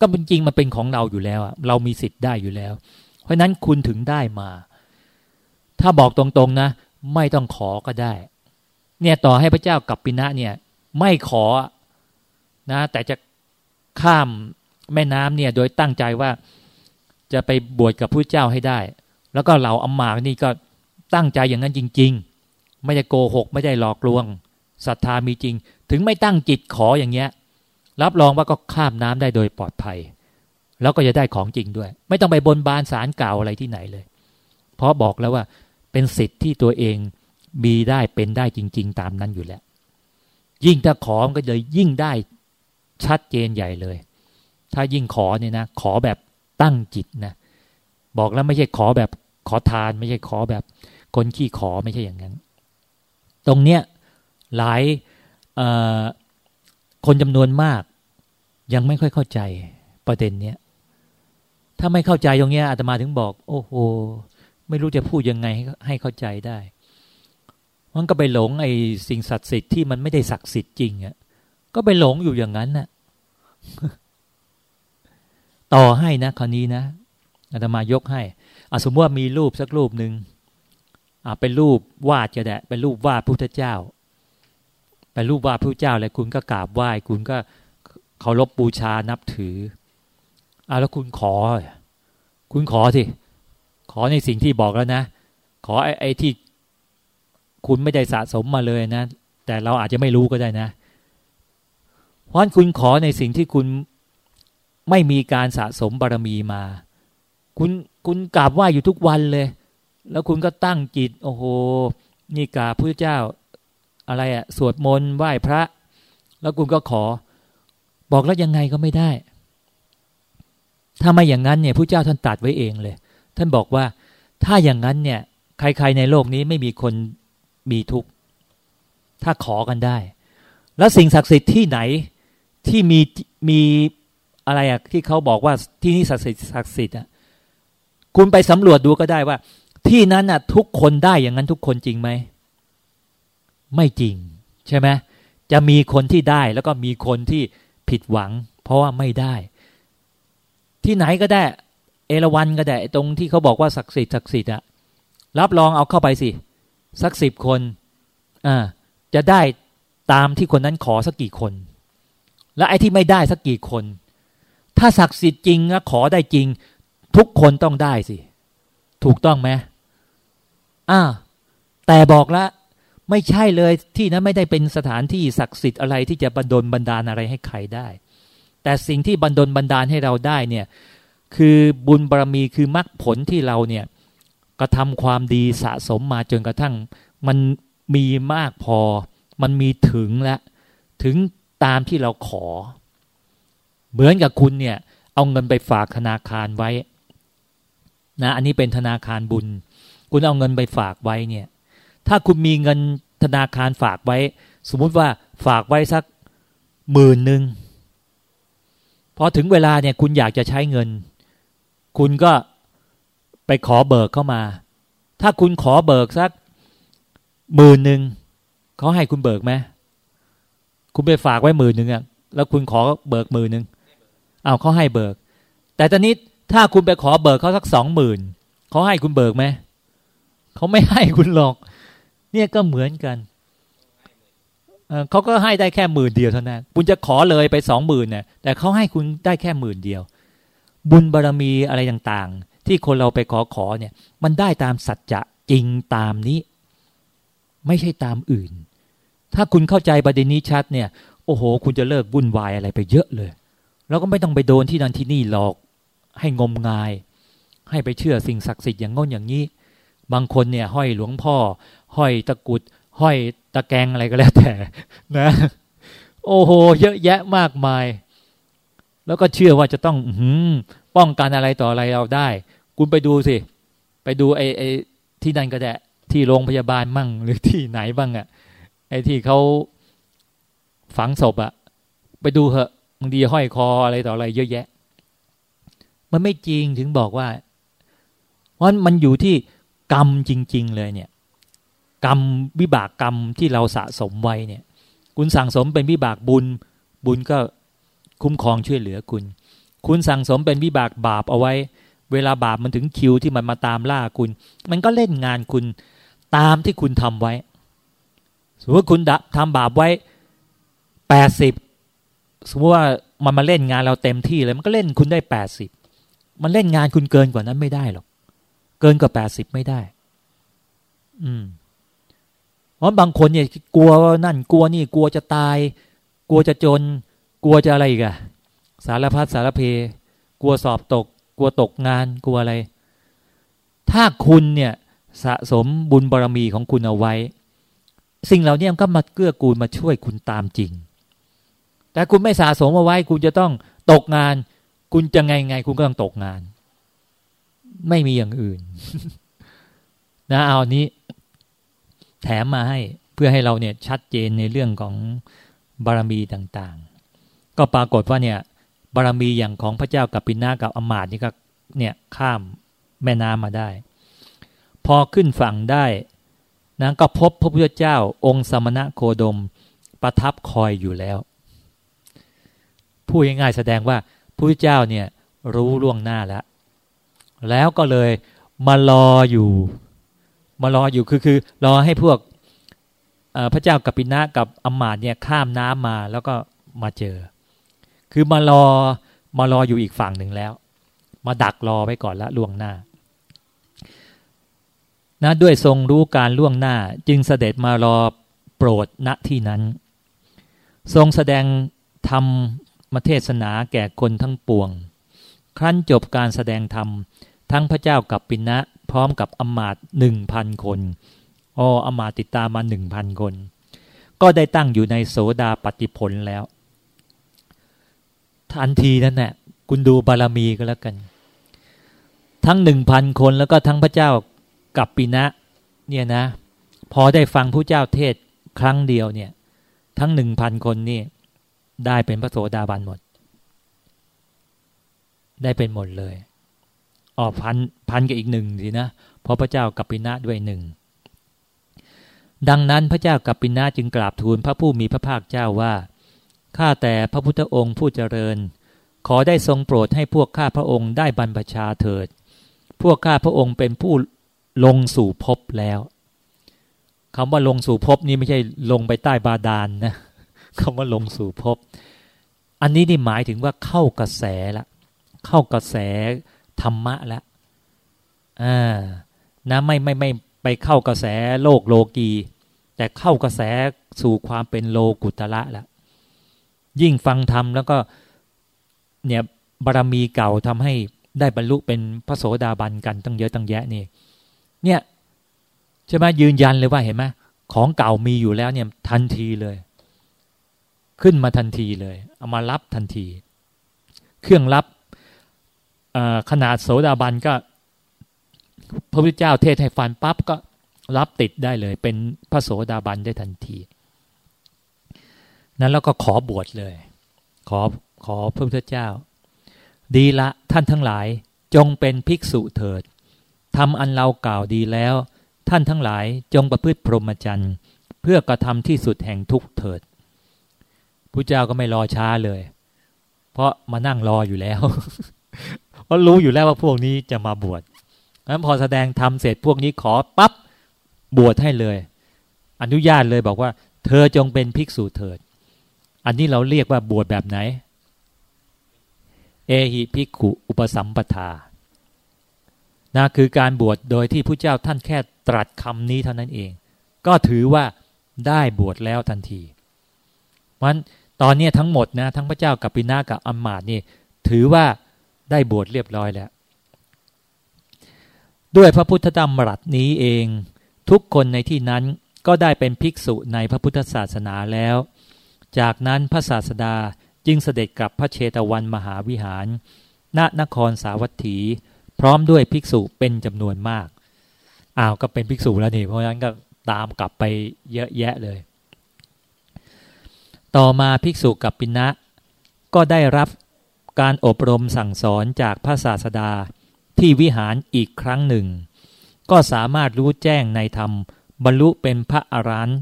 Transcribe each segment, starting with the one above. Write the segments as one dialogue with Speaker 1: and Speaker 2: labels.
Speaker 1: ก็เป็นจริงมันเป็นของเราอยู่แล้วอะเรามีสิทธิ์ได้อยู่แล้ว เพราะนั้นคุณถึงได้มา ถ้าบอกตรงๆนะ ไม่ต้องขอก็ได้ เนี่ยต่อให้พระเจ้ากับปินะเนี่ย ไม่ขอนะ แต่จะข้ามแม่น้ำเนี่ย โดยตั้งใจว่าจะไปบวชกับพระเจ้าให้ได้ แล้วก็เหล่าอมากนี่ก็ตั้งใจอย่างนั้นจริง ๆ ไม่ได้โกหก ไม่ได้หลอกลวงศรัทธามีจริง ถึงไม่ตั้งจิตขออย่างเงี้ย รับรองว่าก็ข้ามน้ำได้โดยปลอดภัย แล้วก็จะได้ของจริงด้วย ไม่ต้องไปบนบานสารกล่าวอะไรที่ไหนเลย เพราะบอกแล้วว่าเป็นสิทธิ์ที่ตัวเองมีได้เป็นได้จริง ๆ ตามนั้นอยู่แล้ว ยิ่งถ้าขอก็เลยยิ่งได้ชัดเจนใหญ่เลย ถ้ายิ่งขอเนี่ยนะ ขอแบบตั้งจิตนะบอกแล้วไม่ใช่ขอแบบขอทาน ไม่ใช่ขอแบบคนขี้ขอไม่ใช่อย่างนั้น ตรงเนี้ยหลายคนจำนวนมาก ยังไม่ค่อยเข้าใจประเด็นเนี้ยถ้าไม่เข้าใจตรงเนี้ยอาตมาถึงบอก โอ้โหไม่รู้จะพูดยังไงให้เข้าใจได้มันก็ไปหลงไอ้สิ่งศักดิ์สิทธิ์ที่มันไม่ได้ศักดิ์สิทธิ์จริงอะก็ไปหลงอยู่อย่างนั้นน่ะ ต่อให้นะคราวนี้นะอาตมายกให้อสมมติว่ามีรูปสักรูปหนึ่งอ่าเป็นรูปวาดจะแดะเป็นรูปวาดพุทธเจ้าเป็นรูปวาดพระเจ้าอะไรคุณก็กราบไหว้คุณก็ เคารพบบูชานับถืออ่าแล้วคุณขอ คุณขอสิ ขอในสิ่งที่บอกแล้วนะ ขอไอ้ไอที่คุณไม่ได้สะสมมาเลยนะ แต่เราอาจจะไม่รู้ก็ได้นะ เพราะคุณขอในสิ่งที่คุณไม่มีการสะสมบารมีมา คุณคุณกราบไหว้อยู่ทุกวันเลย แล้วคุณก็ตั้งจิต โอ้โห นี่กราบพระเจ้าอะไรอะสวดมนต์ไหว้พระ แล้วคุณก็ขอ บอกแล้วยังไงก็ไม่ได้ ถ้าไม่อย่างนั้นเนี่ยพระเจ้าท่านตัดไว้เองเลย ท่านบอกว่าถ้าอย่างนั้นเนี่ย ใครๆในโลกนี้ไม่มีคนมีทุกข์ถ้าขอกันได้ แล้วสิ่งศักดิ์สิทธิ์ที่ไหนที่มีมีอะไรอะที่เขาบอกว่าที่นี่ศักดิ์สิทธิ์ศักดิ์สิทธิ์อะคุณไปสำรวจดูก็ได้ว่า ที่นั้นน่ะทุกคนได้อย่างนั้นทุกคนจริงไหมไม่จริง ใช่ไหมจะมีคนที่ได้แล้วก็มีคนที่ ผิดหวัง เพราะว่าไม่ได้ ที่ไหนก็ได้ เอราวันก็ได้ตรงที่เขาบอกว่าศักดิ์สิทธิ์ศักดิ์สิทธิ์อะรับรองเอาเข้าไปสิ สักสิบคนอ่าจะได้ตามที่คนนั้นขอสักกี่คน และไอ้ที่ไม่ได้สักกี่คน ถ้าศักดิ์สิทธิ์จริงนะขอได้จริง ทุกคนต้องได้สิ ถูกต้องไหมอ่าแต่บอกละ ไม่ใช่เลยที่นั้นไม่ได้เป็นสถานที่ศักดิ์สิทธิ์อะไรที่จะบันดลบันดาลอะไรให้ใครได้ แต่สิ่งที่บันดลบันดาลให้เราได้เนี่ยคือบุญบารมีคือมรรคผลที่เราเนี่ยกระทำความดีสะสมมาจนกระทั่งมันมีมากพอ มันมีถึงและถึงตามที่เราขอ เหมือนกับคุณเนี่ย เอาเงินไปฝากธนาคารไว้นะอันนี้เป็นธนาคารบุญ คุณเอาเงินไปฝากไว้เนี่ย ถ้าคุณมีเงินธนาคารฝากไว้ สมมุติว่าฝากไว้สักหมื่นหนึ่งพอถึงเวลาเนี่ยคุณอยากจะใช้เงิน คุณก็ไปขอเบิกเข้ามา ถ้าคุณขอเบิกสักหมื่นหนึ่งเขาให้คุณเบิกไหมคุณไปฝากไว้หมื่นหนึ่งอะแล้วคุณขอเบิกหมื่นหนึ่งเอาเขาให้เบิก แต่ตอนนี้ถ้าคุณไปขอเบิกเขาสักสองหมื่นเขาให้คุณเบิกไหมเขาไม่ให้คุณหรอกเเนี่ยก็เหมือนกันเขาก็ให้ได้แค่หมื่นเดียวเท่านั้นคุณจะขอเลยไปสองหมื่นเนี่ยแต่เขาให้คุณได้แค่หมื่นเดียว บุญบารรมีอะไรต่างๆ ที่คนเราไปขอขอเนี่ย มันได้ตามสัจจะจริงตามนี้ ไม่ใช่ตามอื่น ถ้าคุณเข้าใจประเด็นนี้ชัดเนี่ย โอ้โห คุณจะเลิกวุ่นวายอะไรไปเยอะเลย แล้วก็ไม่ต้องไปโดนที่นั่นที่นี่หลอก ให้งมงาย ให้ไปเชื่อสิ่งศักดิ์สิทธิ์อย่างง้นอย่างนี้ บางคนเนี่ย ห้อยหลวงพ่อ ห้อยตะกุด ห้อยตะแกงอะไรก็แล้วแต่ นะ โอ้โห เยอะแยะมากมาย แล้วก็เชื่อว่าจะต้องหืป้องกันอะไรต่ออะไรเราได้ คุณไปดูสิ ไปดูไอ้ไอ้ที่นั่นก็ได้ที่โรงพยาบาลมั่ง หรือที่ไหนบ้างอะ่ะ ไอ้ที่เขาฝังศพอะ่ะ ไปดูเหอะบางทีห้อยคออะไรต่ออะไร เยอะแยะ มันไม่จริงถึงบอกว่าเพราะมันอยู่ที่ กรรมจริง ๆ เลยเนี่ย กรรมวิบากกรรมที่เราสะสมไว้เนี่ย คุณสั่งสมเป็นวิบากบุญ บุญก็คุ้มครองช่วยเหลือคุณ คุณสั่งสมเป็นวิบากบาปเอาไว้ เวลาบาปมันถึงคิวที่มันมาตามล่าคุณ มันก็เล่นงานคุณตามที่คุณทำไว้สมมติคุณทำบาปไว้แปดสิบสมมติว่ามันมาเล่นงานเราเต็มที่เลยมันก็เล่นคุณได้แปดสิบมันเล่นงานคุณเกินกว่านั้นไม่ได้หรอก เกินกว่าแปดสิบไม่ได้ อืมเพราะบางคนเนี่ย กลัวนั่นกลัวนี่ กลัวจะตาย กลัวจะจน กลัวจะอะไรอีกอะสารพัดสารเพ กลัวสอบตก กลัวตกงาน กลัวอะไร ถ้าคุณเนี่ย สะสมบุญบารรมีของคุณเอาไว้ สิ่งเหล่านี้ก็มาเกื้อกูลมาช่วยคุณตามจริง แต่คุณไม่สะสมเอาไว้ คุณจะต้องตกงาน คุณจะไงไง คุณก็ต้องตกงาน ไม่มีอย่างอื่น นะเอานี้ แถมมาให้เพื่อให้เราเนี่ยชัดเจนในเรื่องของบารรมีต่างๆ ก็ปรากฏว่าเนี่ย บารรมีอย่างของพระเจ้ากับปินากับอมาตนี่ก็เนี่ยข้ามแม่น้ำมาได้ พอขึ้นฝั่งได้นะก็พบพระพุทธเจ้าองค์สมณะโคดม ประทับคอยอยู่แล้วพูดง่ายๆแสดงว่าพระพุทธเจ้าเนี่ยรู้ล่วงหน้าแล้ว แล้วก็เลยมารออยู่ มารออยู่คือคือ รอให้พวกพระเจ้ากัปปินะกับอมาตเนี่ยข้ามน้ำมาแล้วก็มาเจอ คือมารอมารออยู่อีกฝั่งหนึ่งแล้ว มาดักรอไว้ก่อนละล่วงหน้านะด้วยทรงรู้การล่วงหน้าจึงเสด็จมารอโปรดณที่นั้น ทรงแสดงธรรมมาเทศนาแก่คนทั้งปวง ครั้นจบการแสดงธรรม ทั้งพระเจ้ากับปินะ พร้อมกับอมาตหนึ่งพันคนอ๋ออมาตติดตามมาหนึ่งพันคน ก็ได้ตั้งอยู่ในโสดาปฏิผลแล้ว ทันทีนั่นแหละคุณดูบารมีก็แล้วกัน ทั้งหนึ่งพันคนแล้วก็ทั้งพระเจ้ากับปินะเนี่ยนะ พอได้ฟังผู้เจ้าเทศครั้งเดียวเนี่ย ทั้งหนึ่งพันคนนี่ได้เป็นพระโสดาบันหมด ได้เป็นหมดเลยอ๋อพันพันกับอีกหนึ่งสินะเพราะพระเจ้ากับปินะด้วยหนึ่งดังนั้นพระเจ้ากับปินะจึงกราบทูลพระผู้มีพระภาคเจ้าว่าข้าแต่พระพุทธองค์ผู้เจริญ ขอได้ทรงโปรดให้พวกข้าพระองค์ได้บรรพชาเถิด พวกข้าพระองค์เป็นผู้ลงสู่ภพแล้วคำว่าลงสู่ภพนี้ไม่ใช่ลงไปใต้บาดาลนนะคำว่าลงสู่ภพอันนี้นี่หมายถึงว่าเข้ากระแสละ เข้ากระแสธรรมะแล้วอ่านะไม่ไม่ไม่ไปเข้ากระแสโลกโลกี แต่เข้ากระแสสู่ความเป็นโลกุตละแล้วยิ่งฟังธรรมแล้วก็เนี่ยบารมีเก่าทำให้ได้บรรลุเป็นพระโสดาบันกันตั้งเยอะตั้งแยะนี่ เนี่ยใช่ไหมยืนยันเลยว่าเห็นไหมของเก่ามีอยู่แล้วเนี่ยทันทีเลย ขึ้นมาทันทีเลย เอามารับทันที เครื่องรับ ขนาดโสดาบันก็ พระพุทธเจ้าเทศให้ฟันปั๊บก็รับติดได้เลย เป็นพระโสดาบันได้ทันที นั้นแล้วก็ขอบวชเลย ขอขอพระพุทธเจ้า ดีละท่านทั้งหลายจงเป็นภิกษุเถิดทำอันเรากล่าวดีแล้ว ท่านทั้งหลายจงประพฤติพรหมจรรย์เพื่อกระทำที่สุดแห่งทุกเถิดพระเจ้าก็ไม่รอช้าเลย เพราะมานั่งรออยู่แล้ว เพราะรู้อยู่แล้วว่าพวกนี้จะมาบวชงั้นพอแสดงทำเสร็จพวกนี้ขอปับ๊บบวชให้เลย อนุญาตเลยบอกว่า เธอจงเป็นภิกษุเถิด อันนี้เราเรียกว่าบวชแบบไหน เอหิภิกขุอุปสัมปทานะคือการบวชโดยที่พระเจ้าท่านแค่ตรัสคำนี้เท่านั้นเอง ก็ถือว่าได้บวชแล้วทันทีมันตอนนี้ทั้งหมดนะทั้งพระเจ้ากับปินากับอัมมาดนี่ถือว่า ได้บวชเรียบร้อยแล้ว ด้วยพระพุทธธรรมรัตนี้เอง ทุกคนในที่นั้นก็ได้เป็นภิกษุในพระพุทธศาสนาแล้ว จากนั้นพระศาสดาจึงเสด็จกลับพระเชตวันมหาวิหาร ณนครสาวัตถี พร้อมด้วยภิกษุเป็นจำนวนมาก อ้าวก็เป็นภิกษุแล้วนี่ เพราะฉะนั้นก็ตามกลับไปเยอะแยะเลย ต่อมาภิกษุกับปินะก็ได้รับ การอบรมสั่งสอนจากพระศาสดาที่วิหารอีกครั้งหนึ่ง ก็สามารถรู้แจ้งในธรรม บรรลุเป็นพระอรหันต์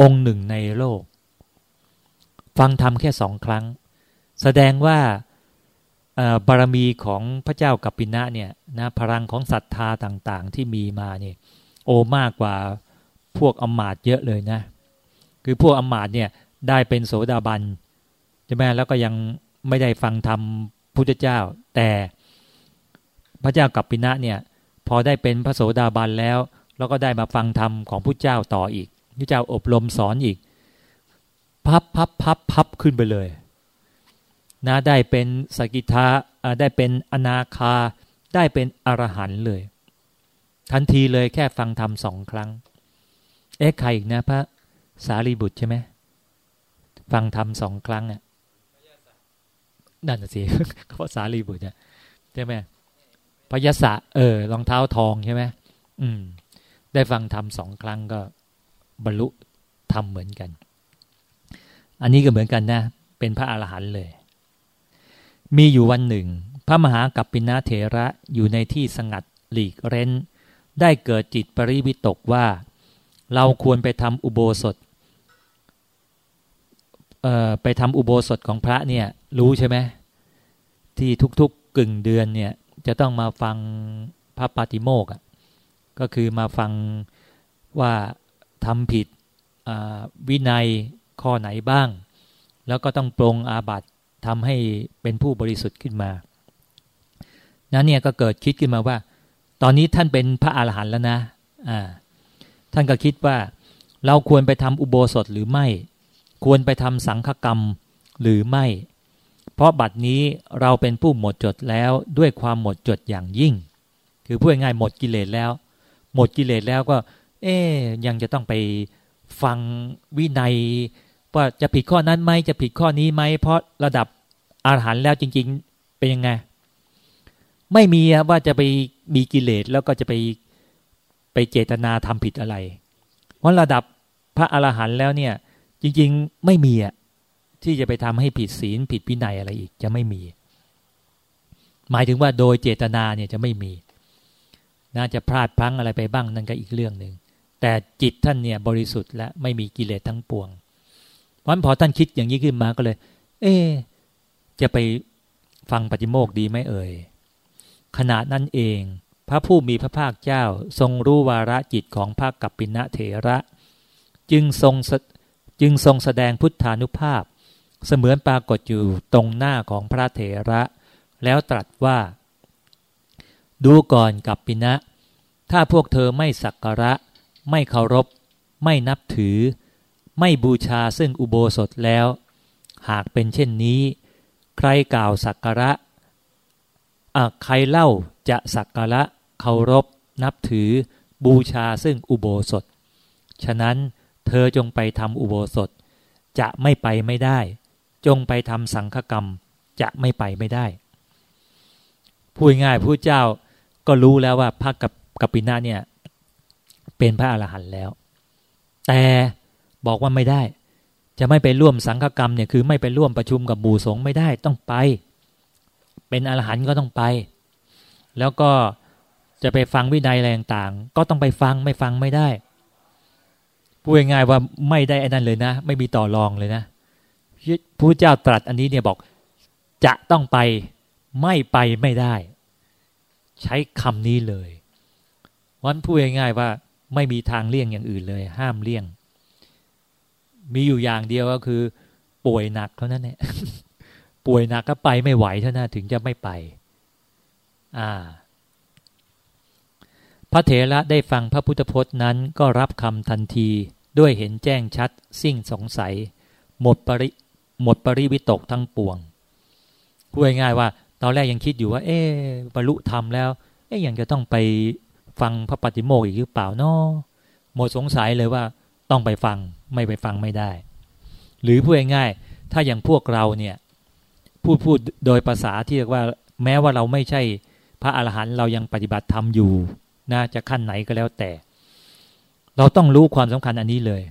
Speaker 1: องค์หนึ่งในโลก ฟังธรรมแค่สองครั้ง แสดงว่าบารมีของพระเจ้ากัปปินะเนี่ยนะพลังของศรัทธาต่างๆที่มีมาเนี่ยโอมากกว่าพวกอมาตเยอะเลยนะ คือพวกอมาตเนี่ยได้เป็นโสดาบันใช่ไหมแล้วก็ยัง ไม่ได้ฟังธรรมพุทธเจ้า แต่พระเจ้ากัปปินะเนี่ย พอได้เป็นพระโสดาบันแล้ว แล้วก็ได้มาฟังธรรมของพุทธเจ้าต่ออีกพุทธเจ้าอบรมสอนอีก พับพับพับพับขึ้นไปเลยนะได้เป็นสกิทาได้เป็นอนาคา ได้เป็นอรหันเลย ทันทีเลยแค่ฟังธรรมสองครั้ง เอ๊ะใครอีกนะพระสารีบุตรใช่ไหมฟังธรรมสองครั้งอะ นั่นสิเขาะสารีบุตรใช่ไหมพยศะเออรองเท้าทองใช่ไหมอืม ได้ฟังธรรมสองครั้งก็บรรลุธรรมเหมือนกัน อันนี้ก็เหมือนกันนะ เป็นพระอรหันต์เลย มีอยู่วันหนึ่ง พระมหากัปปินาเถระอยู่ในที่สงัดหลีกเร้น ได้เกิดจิตปริวิตกว่า เราควรไปทำอุโบสถไปทำอุโบสถของพระเนี่ย รู้ใช่ไหมที่ทุกๆกึ่งเดือนเนี่ยจะต้องมาฟังพระปาติโมกข์ก็คือมาฟังว่าทำผิดวินัยข้อไหนบ้าง แล้วก็ต้องปรงอาบัติทำให้เป็นผู้บริสุทธิ์ขึ้นมานั้นเนี่ยก็เกิดคิดขึ้นมาว่า ตอนนี้ท่านเป็นพระอาหารหันต์แล้วนะอ่าท่านก็คิดว่า เราควรไปทำอุโบสถหรือไม่ ควรไปทำสังฆกรรมหรือไม่ เพราะบัดนี้เราเป็นผู้หมดจดแล้วด้วยความหมดจดอย่างยิ่ง คือพูดง่ายหมดกิเลสแล้ว หมดกิเลสแล้วก็ เอ๊ยังจะต้องไปฟังวินัย ว่าจะผิดข้อนั้นไหมจะผิดข้อนี้ไหมเพราะระดับอาหารแล้วจริง ๆ เป็นยังไง ไม่มีว่าจะไปมีกิเลสแล้วก็จะไปไปเจตนาทำผิดอะไร เพราะระดับพระอรหันต์แล้วเนี่ย จริง ๆ ไม่มีอะ ที่จะไปทำให้ผิดศีลผิดพินัยอะไรอีกจะไม่มี หมายถึงว่าโดยเจตนาเนี่ยจะไม่มี น่าจะพลาดพลั้งอะไรไปบ้างนั่นก็อีกเรื่องหนึ่งแต่จิตท่านเนี่ยบริสุทธิ์และไม่มีกิเลสทั้งปวงเพราะพอท่านคิดอย่างนี้ขึ้นมาก็เลย เอ๊จะไปฟังปฏิโมกดีไหมเอ่ยขณะนั้นเอง พระผู้มีพระภาคเจ้าทรงรู้วาระจิตของพระกัปปินะเถระ จึงทรงจึงทรงแสดงพุทธานุภาพ เสมือนปรากฏอยู่ตรงหน้าของพระเถระ แล้วตรัสว่า ดูก่อนกัปปินะ ถ้าพวกเธอไม่สักการะ ไม่เคารพ ไม่นับถือ ไม่บูชาซึ่งอุโบสถแล้ว หากเป็นเช่นนี้ ใครกล่าวสักการะใครเล่าจะสักการะเคารพ นับถือ บูชาซึ่งอุโบสถ ฉะนั้นเธอจงไปทำอุโบสถจะไม่ไปไม่ได้ จงไปทำสังฆกรรมจะไม่ไปไม่ได้ พูดง่ายผู้เจ้าก็รู้แล้วว่าพระกับกัปปินาเนี่ย เป็นพระอรหันต์แล้ว แต่บอกว่าไม่ได้ จะไม่ไปร่วมสังฆกรรมเนี่ยคือไม่ไปร่วมประชุมกับบูสงไม่ได้ต้องไป เป็นอรหันต์ก็ต้องไป แล้วก็จะไปฟังวินัยอะไรต่างๆ ก็ต้องไปฟังไม่ฟังไม่ได้พูดง่ายๆว่าไม่ได้ไอ้นั่นเลยนะ ไม่มีต่อรองเลยนะ พระเจ้าตรัสอันนี้เนี่ยบอกจะต้องไปไม่ไปไม่ได้ ใช้คำนี้เลยวันพูดง่ายๆว่าไม่มีทางเลี่ยงอย่างอื่นเลย ห้ามเลี่ยง มีอยู่อย่างเดียวก็คือ ป่วยหนักเท่านั้นแหละป่วยหนักก็ไปไม่ไหวเท่านั้นถึงจะไม่ไป อ่า พระเถระได้ฟังพระพุทธพจน์นั้นก็รับคำทันทีด้วยเห็นแจ้งชัด สิ่งสงสัย หมดปริ หมดปริวิตกทั้งปวงพูดง่ายว่าตอนแรกยังคิดอยู่ว่า เอ๊บรรลุธรรมแล้ว เอ๊ยังจะต้องไปฟังพระปฏิโมกข์อีกหรือเปล่านาะหมดสงสัยเลยว่าต้องไปฟังไม่ไปฟังไม่ได้ หรือพูดง่ายๆถ้าอย่างพวกเราเนี่ยพูดพูดโดยภาษาที่เรียกว่า แม้ว่าเราไม่ใช่พระอรหันต์เรายังปฏิบัติธรรมอยู่นะจะขั้นไหนก็แล้วแต่ เราต้องรู้ความสำคัญอันนี้เลย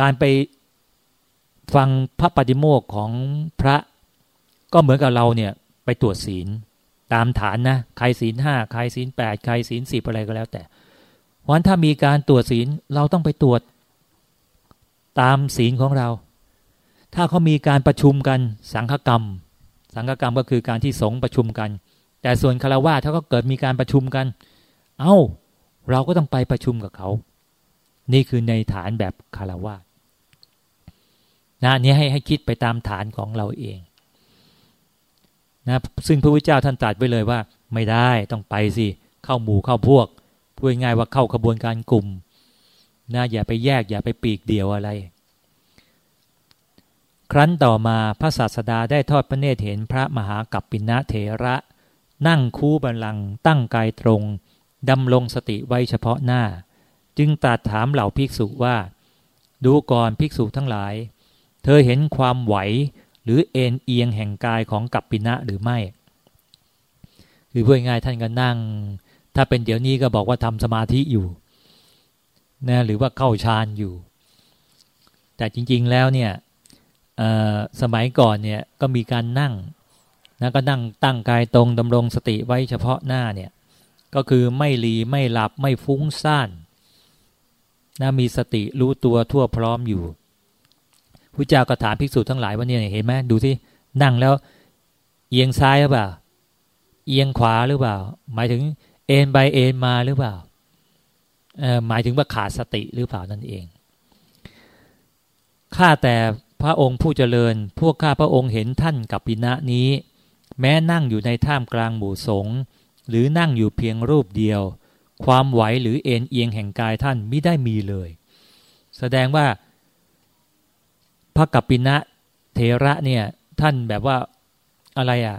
Speaker 1: การไป ฟังพระปฏิโมกของพระ ก็เหมือนกับเราเนี่ยไปตรวจศีล ตามฐานนะใครศีลห้าใครศีลแปดใครศีลสิบอะไรก็แล้วแต่พราะถ้ามีการตรวจศีลเราต้องไปตรวจตามศีลของเรา ถ้าเขามีการประชุมกันสังฆกรรม สังฆกรรมก็คือการที่สงฆ์ประชุมกัน แต่ส่วนคารวะถ้าก็เกิดมีการประชุมกัน เอา้า เราก็ต้องไปประชุมกับเขา นี่คือในฐานแบบคารวะ นะนี้ให้ให้คิดไปตามฐานของเราเองนะซึ่งพระพุทธเจ้าท่านตรัสไว้เลยว่า ไม่ได้ต้องไปสิเข้าหมู่เข้าพวกพูดง่ายว่าเข้าขบวนการกลุ่มนะอย่าไปแยกอย่าไปปีกเดียวอะไร ครั้นต่อมาพระศาสดาได้ทอดพระเนตรเห็นพระมหากัปปินะเถระ นั่งคูบัลลังตั้งกายตรงดำลงสติไว้เฉพาะหน้า จึงตรัสถามเหล่าภิกษุว่า ดูก่อนภิกษุทั้งหลาย เธอเห็นความไหวหรือเอ็นเอียงแห่งกายของกัปปินะหรือไม่ คือพูดง่ายท่านก็นั่ง ถ้าเป็นเดี๋ยวนี้ก็บอกว่าทำสมาธิอยู่นะหรือว่าเข้าฌานอยู่ แต่จริง ๆแล้วเนี่ยสมัยก่อนเนี่ยก็มีการนั่งนะก็นั่งตั้งกายตรงดำรงสติไว้เฉพาะหน้าเนี่ยก็คือไม่หลีไม่หลับไม่ฟุ้งซ่านนะมีสติรู้ตัวทั่วพร้อมอยู่ พระเจ้าก็ถามภิกษุทั้งหลายว่าเนี่ยเห็นไหมดูที่นั่งแล้ว เอียงซ้ายหรือเปล่า เอียงขวาหรือเปล่า หมายถึงเอ็นไปเอ็นมาหรือเปล่าหมายถึงว่าขาดสติหรือเปล่านั่นเองข้าแต่พระองค์ผู้เจริญ พวกข้าพระองค์เห็นท่านกับปิณะนี้ แม้นั่งอยู่ในท่ามกลางหมู่สงฆ์หรือนั่งอยู่เพียงรูปเดียว ความไหวหรือเอ็นเอียงแห่งกายท่านไม่ได้มีเลย แสดงว่า พระกัปปินะเทระเนี่ย ท่านแบบว่าอะไรอะ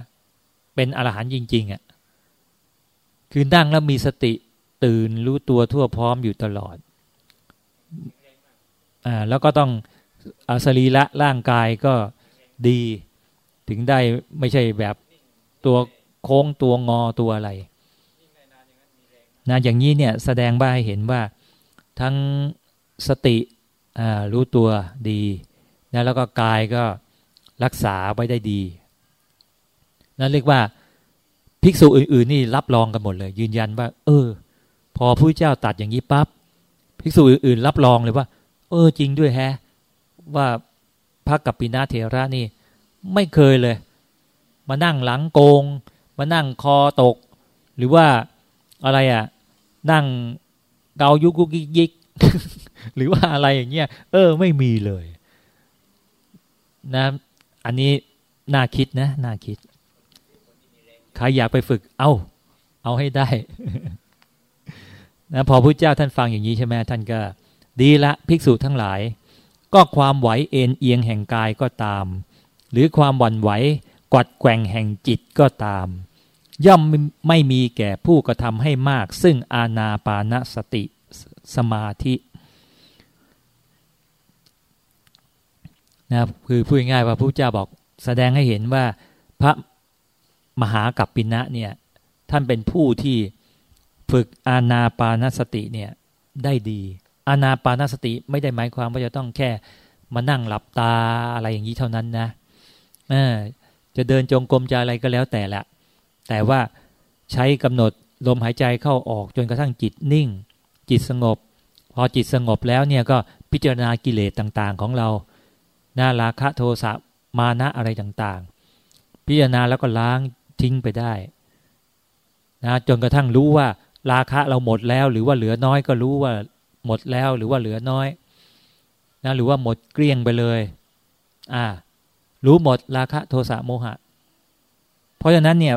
Speaker 1: เป็นอรหันต์จริง ๆอะคือนั่งแล้วมีสติตื่นรู้ตัวทั่วพร้อมอยู่ตลอดอ่าแล้วก็ต้องอาสรีละร่างกายก็ดีถึงได้ไม่ใช่แบบตัวโค้งตัวงอตัวอะไรนะอย่างนี้เนี่ยแสดงว่าให้เห็นว่าทั้งสติรู้ตัวดี นะแล้วก็กายก็รักษาไว้ได้ดีนั่นเรียกว่าภิกษุอื่น ๆ นี่รับรองกันหมดเลย ยืนยันว่า เออ พอพระเจ้าตัดอย่างนี้ปับ๊บภิกษุอื่น ๆ รับรองเลยว่า เออ จริงด้วยแฮะ ว่าพระกัปปินาเถระนี่ ไม่เคยเลย มานั่งหลังโกง มานั่งคอตก หรือว่าอะไรอะ นั่งเกายุกยุกยิก หรือว่าอะไรอย่างเงี้ยเออ ไม่มีเลย นะ อันนี้น่าคิดนะน่าคิดใครอยากไปฝึก เอาเอาให้ได้นะพอพระเจ้าท่านฟังอย่างนี้ใช่ไหมท่านก็ดีละภิกษุทั้งหลาย ก็ความไหวเอ็นเอียงแห่งกายก็ตาม หรือความหวั่นไหวกวัดแกว่งแห่งจิตก็ตาม ย่อมไม่มีแก่ผู้กระทำให้มาก ซึ่งอาณาปานสติสมาธิ นะครับคือพูดง่ายว่าพระเจ้าบอกแสดงให้เห็นว่าพระมหากัปปินะเนี่ยท่านเป็นผู้ที่ฝึกอาณาปานสติเนี่ยได้ดี อาณาปานสติไม่ได้หมายความว่าจะต้องแค่มานั่งหลับตาอะไรอย่างนี้เท่านั้นนะจะเดินจงกรมจะอะไรก็แล้วแต่ละ แต่ว่าใช้กำหนดลมหายใจเข้าออกจนกระทั่งจิตนิ่ง จิตสงบ พอจิตสงบแล้วเนี่ยก็พิจารณากิเลสต่าง ๆ ของเรา หน้าราคะโทสะมานะอะไรต่างๆ พิจารณาแล้วก็ล้างทิ้งไปได้นะจนกระทั่งรู้ว่า ราคะเราหมดแล้ว หรือว่าเหลือน้อยก็รู้ว่าหมดแล้วหรือว่าเหลือน้อยนะหรือว่าหมดเกลี้ยงไปเลยอ่ารู้หมดราคะโทสะโมหะ เพราะฉะนั้นเนี่ย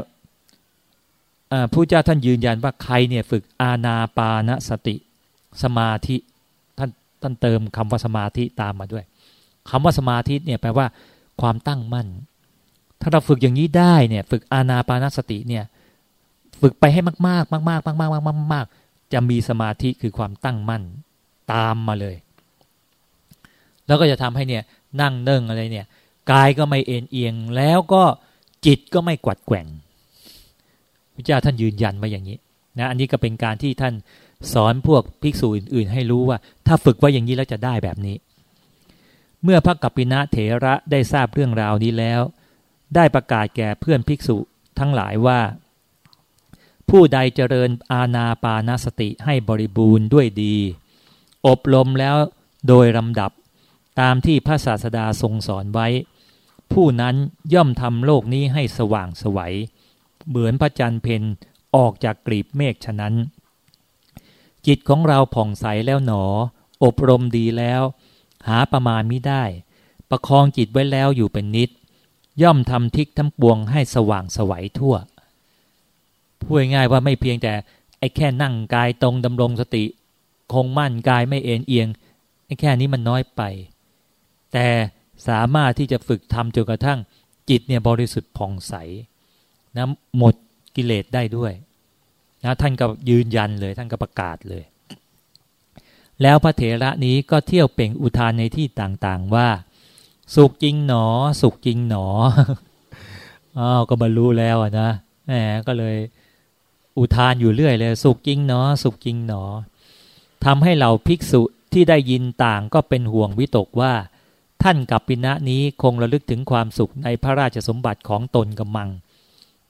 Speaker 1: ผู้เจ้าท่านยืนยันว่าใครเนี่ยฝึกอาณาปานสติสมาธิท่านท่านเติมคำว่าสมาธิตามมาด้วย คำว่าสมาธิเนี่ยแปลว่าความตั้งมั่น ถ้าเราฝึกอย่างนี้ได้เนี่ย ฝึกอาณาปานสติเนี่ย ฝึกไปให้มาก ๆ มากๆมากๆมากๆมากๆจะมีสมาธิคือความตั้งมั่น ตามมาเลย แล้วก็จะทำให้เนี่ยนั่งเนิ่งอะไรเนี่ยกายก็ไม่เอ็นเอียง แล้วก็จิตก็ไม่กวัดแกว่งพระเจ้าท่านยืนยันมาอย่างนี้นะอันนี้ก็เป็นการที่ท่านสอนพวกภิกษุอื่น ๆ ให้รู้ว่า ถ้าฝึกไว้อย่างนี้แล้วจะได้แบบนี้ เมื่อพระกัปปินะเถระได้ทราบเรื่องราวนี้แล้ว ได้ประกาศแก่เพื่อนภิกษุทั้งหลายว่า ผู้ใดเจริญอาณาปานาสติให้บริบูรณ์ด้วยดี อบรมแล้วโดยลำดับตามที่พระศาสดาทรงสอนไว้ ผู้นั้นย่อมทำโลกนี้ให้สว่างสวัยเหมือนพระจันทร์เพนออกจากกลีบเมฆฉะนั้น จิตของเราผ่องใสแล้วหนอ อบรมดีแล้ว หาประมาณไม่ได้ ประคองจิตไว้แล้วอยู่เป็นนิด ย่อมทำทิกทั้งปวงให้สว่างสวัยทั่ว พูดง่ายว่าไม่เพียงแต่ไอ้แค่นั่งกายตรงดำรงสติ คงมั่นกายไม่เอ็นเอียงไอ้แค่นี้มันน้อยไป แต่สามารถที่จะฝึกทำจนกระทั่งจิตเนี่ยบริสุทธิ์ผ่องใสนะหมดกิเลสได้ด้วยนะท่านก็ยืนยันเลยท่านก็ประกาศเลย แล้วพระเถระนี้ก็เที่ยวเป่งอุทานในที่ต่างๆว่า สุขจริงหนอ สุขจริงหนออ้าวก็บรรลุแล้วนะแหมก็เลย อุทานอยู่เรื่อยเลย สุขจริงหนอ สุขจริงหนอทำให้เราภิกษุที่ได้ยินต่างก็เป็นห่วงวิตกว่า ท่านกับปิณะนี้คงระลึกถึงความสุขในพระราชสมบัติของตนกำมัง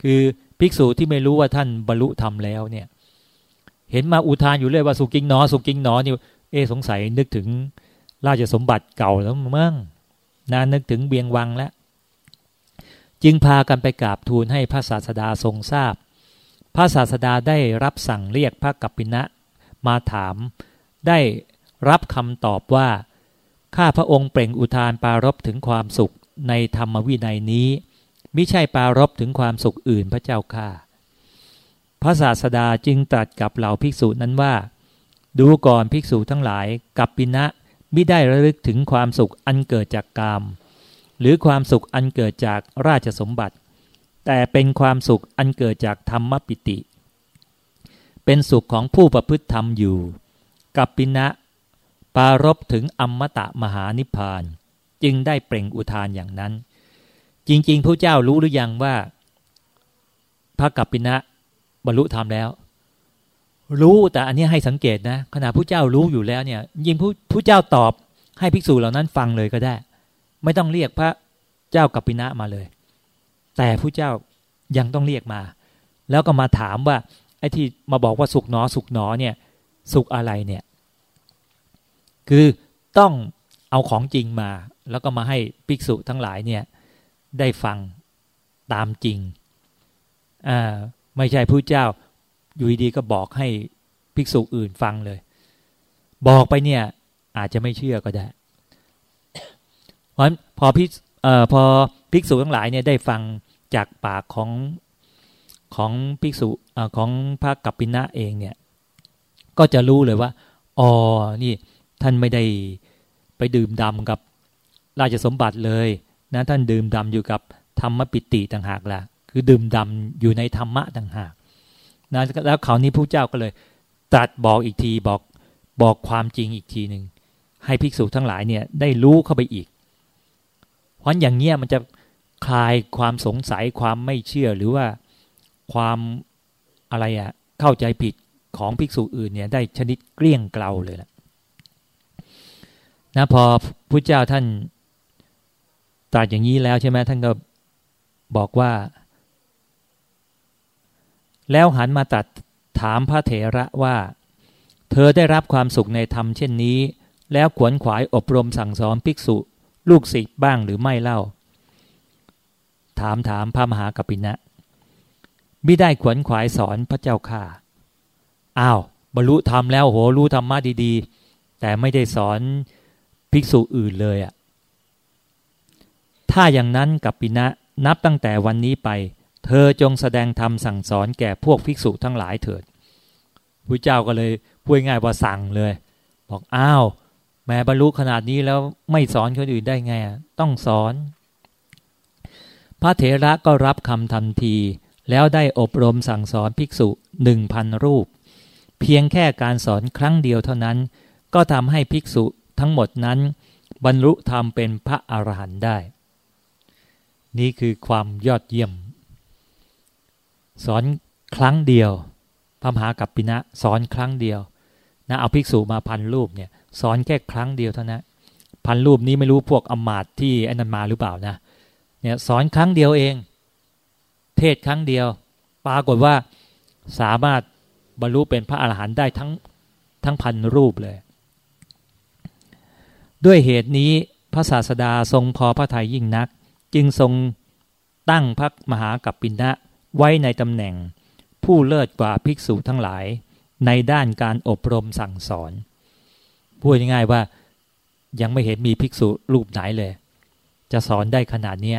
Speaker 1: คือภิกษุที่ไม่รู้ว่าท่านบรรลุธรรมแล้วเนี่ย เห็นมาอุทานอยู่เรื่อยว่าสุกิงหนอ สุกิงหนอนี่ เอสงสัยนึกถึงราชสมบัติเก่าแล้วมั้งนานึกถึงเบียงวังแล้วจึงพากันไปกราบทูลให้พระศาสดาทรงทราบ พระศาสดาได้รับสั่งเรียกพระกัปปินะ มาถาม ได้รับคำตอบว่า ข้าพระองค์เปล่งอุทานปารบถึงความสุขในธรรมวินัยนี้ มิใช่ปารบถึงความสุขอื่นพระเจ้าข้าพระศาสดาจึงตรัสกับเหล่าภิกษุนั้นว่า ดูก่อนภิกษุทั้งหลาย กับปินะไมิได้ระลึกถึงความสุขอันเกิดจากกาม หรือความสุขอันเกิดจากราชสมบัติ แต่เป็นความสุขอันเกิดจากธรรมปิติ เป็นสุขของผู้ประพฤติธรรมอยู่ กับปินะ ปารบถึงอมตะมหานิพพาน จึงได้เปล่งอุทานอย่างนั้น จริงๆพระเจ้ารู้หรือยังว่า พระกัปปินะบรรลุธรรมแล้ว รู้แต่อันนี้ให้สังเกตนะขณะพระเจ้ารู้อยู่แล้วเนี่ย ยิ่งผู้ผู้เจ้าตอบให้ภิกษุเหล่านั้นฟังเลยก็ได้ ไม่ต้องเรียกพระเจ้ากัปปินะมาเลย แต่ผู้เจ้ายังต้องเรียกมา แล้วก็มาถามว่าไอ้ที่มาบอกว่าสุขหนอ สุขหนอเนี่ย สุขอะไรเนี่ย คือต้องเอาของจริงมา แล้วก็มาให้ภิกษุทั้งหลายเนี่ยได้ฟังตามจริงอ่าไม่ใช่ผู้เจ้า อยู่ดีก็บอกให้ภิกษุอื่นฟังเลย บอกไปเนี่ย อาจจะไม่เชื่อก็ได้ เพราะพอพิเอ่อพอภิกษุทั้งหลายเนี่ยได้ฟังจากปากของของภิกษุอของพระกัปปินะเองเนี่ย ก็จะรู้เลยว่าอ๋อนี่ท่านไม่ได้ไปดื่มดำกับราชสมบัติเลยนะท่านดื่มดำอยู่กับธรรมปิติต่างหากล่ะ คือดื่มดำอยู่ในธรรมะต่างหาก นะแล้วเขาวนี้ผู้เจ้าก็เลย ตรัสบอกอีกทีบอกบอกความจริงอีกทีหนึ่งให้ภิกษุทั้งหลายเนี่ยได้รู้เข้าไปอีก เพราะอย่างเงี้ยมันจะคลายความสงสัยความไม่เชื่อหรือว่าความอะไรอะเข้าใจผิดของภิกษุอื่นเนี่ยได้ชนิดเกลี้ยงเกลาเลยละนะพอพระเจ้าท่านตรัสอย่างนี้แล้วใช่ไหมท่านก็บอกว่า แล้วหันมาตัดถามพระเถระว่า เธอได้รับความสุขในธรรมเช่นนี้ แล้วขวนขวายอบรมสั่งสอนภิกษุ ลูกศิษย์บ้างหรือไม่เล่า ถามถามพระมหากปินะ ไม่ได้ขวนขวายสอนพระเจ้าข่าอ้าว บรรลุธรรมแล้วโหรู้ธรรมะดีๆ แต่ไม่ได้สอนภิกษุอื่นเลยอะ่ะถ้าอย่างนั้นกับปินะนับตั้งแต่วันนี้ไป เธอจงแสดงธรรมสั่งสอนแก่พวกภิกษุทั้งหลายเถิดพระเจ้าก็เลยพูดง่ายว่าสั่งเลย บอกอ้าว แม้บรรลุขนาดนี้แล้วไม่สอนคนอื่นได้ไงต้องสอน พระเถระก็รับคำทันที แล้วได้อบรมสั่งสอนภิกษุหนึ่งพันรูป เพียงแค่การสอนครั้งเดียวเท่านั้น ก็ทำให้ภิกษุทั้งหมดนั้น บรรลุธรรมเป็นพระอรหันต์ได้ นี่คือความยอดเยี่ยม สอนครั้งเดียว พระมหากัปปินะสอนครั้งเดียวนะเอาภิกษุมาพันรูปเนี่ยสอนแค่ครั้งเดียวเท่านั้นพันรูปนี้ไม่รู้พวกอมาตที่อนันมาหรือเปล่านะเนี่ยสอนครั้งเดียวเอง เทศครั้งเดียว ปรากฏว่าสามารถบรรลุเป็นพระอาหารหันต์ได้ทั้งทั้งพันรูปเลย ด้วยเหตุนี้พระศาสดาทรงพอพระทัยยิ่งนัก จึงทรงตั้งพระมหากัปปินะ ไว้ในตำแหน่ง ผู้เลิศกว่าภิกษุทั้งหลาย ในด้านการอบรมสั่งสอน พูดง่ายๆว่ายังไม่เห็นมีภิกษุรูปไหนเลย จะสอนได้ขนาดนี้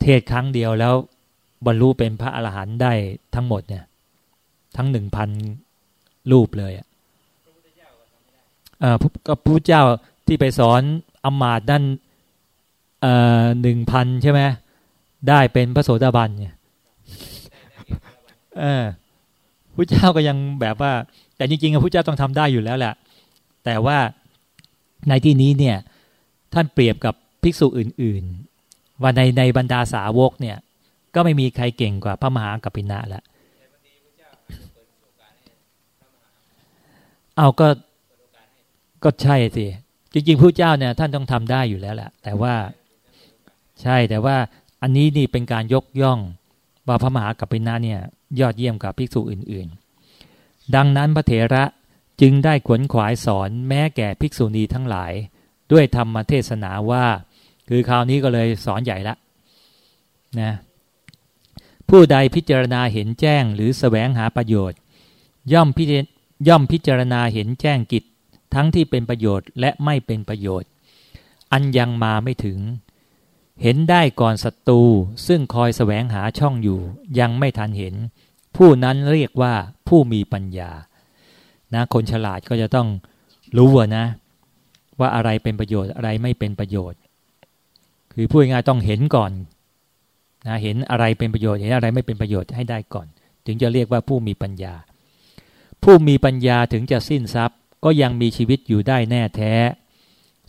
Speaker 1: เทศครั้งเดียวแล้วบรรลุเป็นพระอรหันต์ได้ทั้งหมดเนี่ย ทั้งหนึ่งพันรูปเลยอะก็พระเจ้าที่ไปสอนอมาตนั่นหนึ่งพันใช่ไหมได้เป็นพระโสดาบันเนี่ย เออพระเจ้าก็ยังแบบว่า แต่จริงๆพระเจ้าต้องทำได้อยู่แล้วแหละ แต่ว่าในที่นี้เนี่ย ท่านเปรียบกับภิกษุอื่น ๆ ว่าในในบรรดาสาวกเนี่ย ก็ไม่มีใครเก่งกว่าพระมหากัปปินะล้วเอาก็ก็ใช่สิจริงๆผู้เจ้าเนี่ยท่านต้องทำได้อยู่แล้วแหละแต่ว่าใช่แต่ว่าอันนี้นี่เป็นการยกย่องว่าพระมหากัปปินะเนี่ย ยอดเยี่ยมกับภิกษุอื่นๆ ดังนั้นพระเถระจึงได้ขวนขวายสอนแม้แก่ภิกษุณีทั้งหลาย ด้วยธรรมเทศนาว่า คือคราวนี้ก็เลยสอนใหญ่ละนะผู้ใดพิจารณาเห็นแจ้งหรือสแสวงหาประโยชน์ ย่อมพิย่อมพิจารณาเห็นแจ้งกิจ ทั้งที่เป็นประโยชน์และไม่เป็นประโยชน์ อันยังมาไม่ถึง เห็นได้ก่อนศัตรูซึ่งคอยสแสวงหาช่องอยู่ ยังไม่ทันเห็น ผู้นั้นเรียกว่าผู้มีปัญญา นะคนฉลาดก็จะต้องรู้นะ ว่าอะไรเป็นประโยชน์อะไรไม่เป็นประโยชน์ คือพูดง่ายต้องเห็นก่อนนะเห็นอะไรเป็นประโยชน์เห็นอะไรไม่เป็นประโยชน์ให้ได้ก่อน ถึงจะเรียกว่าผู้มีปัญญา ผู้มีปัญญาถึงจะสิ้นทรัพย์ ก็ยังมีชีวิตอยู่ได้แน่แท้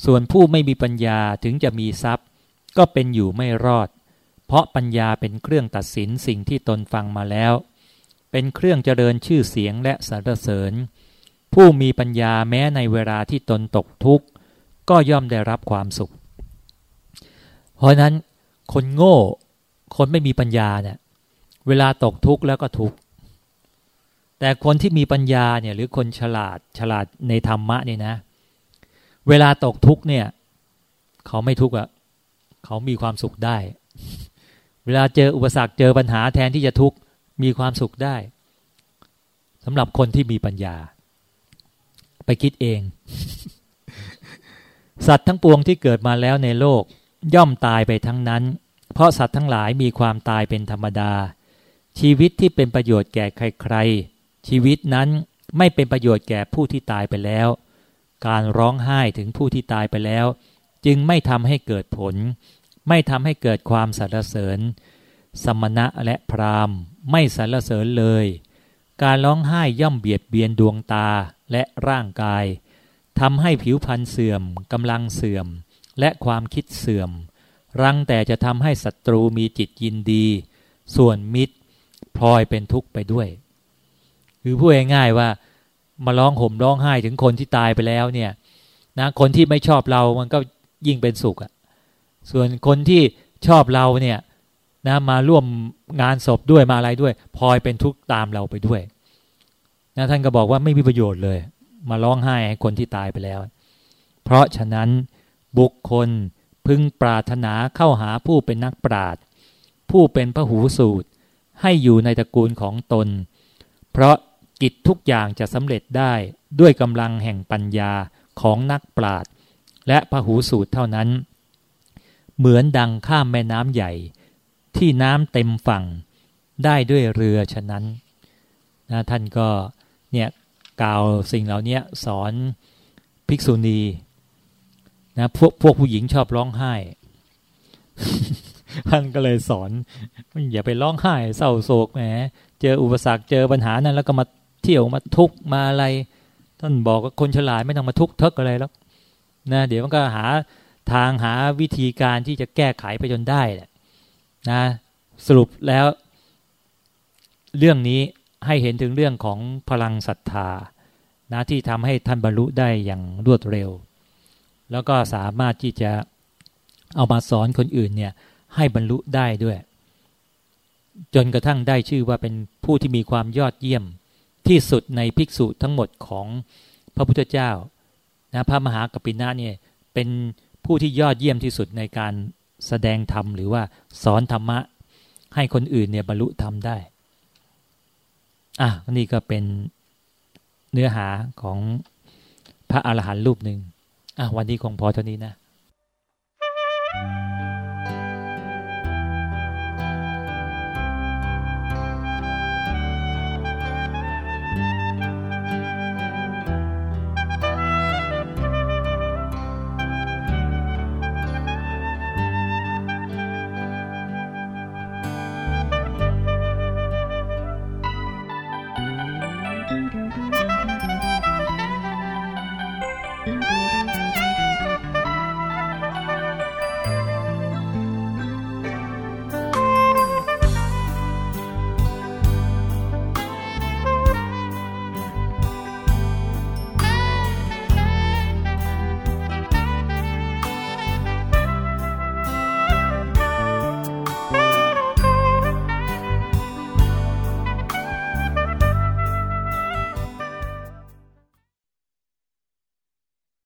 Speaker 1: ส่วนผู้ไม่มีปัญญาถึงจะมีทรัพย์ ก็เป็นอยู่ไม่รอด เพราะปัญญาเป็นเครื่องตัดสินสิ่งที่ตนฟังมาแล้ว เป็นเครื่องเจริญชื่อเสียงและสรรเสริญ ผู้มีปัญญาแม้ในเวลาที่ตนตกทุกข์ ก็ย่อมได้รับความสุข เพราะนั้นคนโง่ คนไม่มีปัญญาเนี่ยเวลาตกทุกข์แล้วก็ทุกข์แต่คนที่มีปัญญาเนี่ยหรือคนฉลาดฉลาดในธรรมะเนี่ยนะ เวลาตกทุกข์เนี่ย เขาไม่ทุกข์อะ เขามีความสุขได้ เวลาเจออุปสรรคเจอปัญหาแทนที่จะทุกข์มีความสุขได้สำหรับคนที่มีปัญญา ไปคิดเอง สัตว์ทั้งปวงที่เกิดมาแล้วในโลก ย่อมตายไปทั้งนั้น เพราะสัตว์ทั้งหลายมีความตายเป็นธรรมดา ชีวิตที่เป็นประโยชน์แก่ใครๆ ชีวิตนั้นไม่เป็นประโยชน์แก่ผู้ที่ตายไปแล้ว การร้องไห้ถึงผู้ที่ตายไปแล้ว จึงไม่ทำให้เกิดผล ไม่ทำให้เกิดความสรรเสริญ สมณะและพรามไม่สรรเสริญเลย การร้องไห้ย่อมเบียดเบียนดวงตาและร่างกายทำให้ผิวพรรณเสื่อมกำลังเสื่อม และความคิดเสื่อม รังแต่จะทำให้ศัตรูมีจิตยินดี ส่วนมิตรพลอยเป็นทุกข์ไปด้วย คือพูดง่ายๆว่า มาร้องห่มร้องไห้ถึงคนที่ตายไปแล้วเนี่ยนะคนที่ไม่ชอบเรามันก็ ยิ่งเป็นสุขอะส่วนคนที่ชอบเราเนี่ยนะมาร่วมงานศพด้วยมาอะไรด้วยพลอยเป็นทุกข์ตามเราไปด้วยนะท่านก็บอกว่าไม่มีประโยชน์เลย มาร้องไห้ให้คนที่ตายไปแล้ว เพราะฉะนั้นบุคคลพึงปรารถนาเข้าหาผู้เป็นนักปราชญ์ผู้เป็นพระหูสูตร ให้อยู่ในตระกูลของตน เพราะกิจทุกอย่างจะสำเร็จได้ด้วยกำลังแห่งปัญญาของนักปราชญ์ และพหูสูตรเท่านั้น เหมือนดังข้ามแม่น้ำใหญ่ ที่น้ำเต็มฝั่งได้ด้วยเรือฉะนั้นนะท่านก็เนี่ยกล่าวสิ่งเหล่านี้สอนภิกษุณีนะพวกพวกผู้หญิงชอบร้องไห้ ท่านก็เลยสอน อย่าไปร้องไห้เศร้าโศกแหมเจออุปสรรคเจอปัญหานั้น แล้วก็มาเที่ยวมาทุกมาอะไร ท่านบอกว่าคนฉลาดไม่ต้องมาทุกข์เทกอะไรแล้ว นะเดี๋ยวมันก็หาทางหาวิธีการที่จะแก้ไขไปจนได้แหละนะสรุปแล้ว เรื่องนี้ให้เห็นถึงเรื่องของพลังศรัทธานะที่ทำให้ท่านบรรลุได้อย่างรวดเร็ว แล้วก็สามารถที่จะเอามาสอนคนอื่นเนี่ยให้บรรลุได้ด้วย จนกระทั่งได้ชื่อว่าเป็นผู้ที่มีความยอดเยี่ยมที่สุดในภิกษุทั้งหมดของพระพุทธเจ้า นะพระมหากปินะเนี่ยเป็นผู้ที่ยอดเยี่ยมที่สุดในการแสดงธรรมหรือว่าสอนธรรมะ ให้คนอื่นเนี่ยบรรลุธรรมได้ อะนี่ก็เป็นเนื้อหาของพระอรหันต์รูปหนึ่งอะวันนี้คงพอเท่านี้นะ Thank you.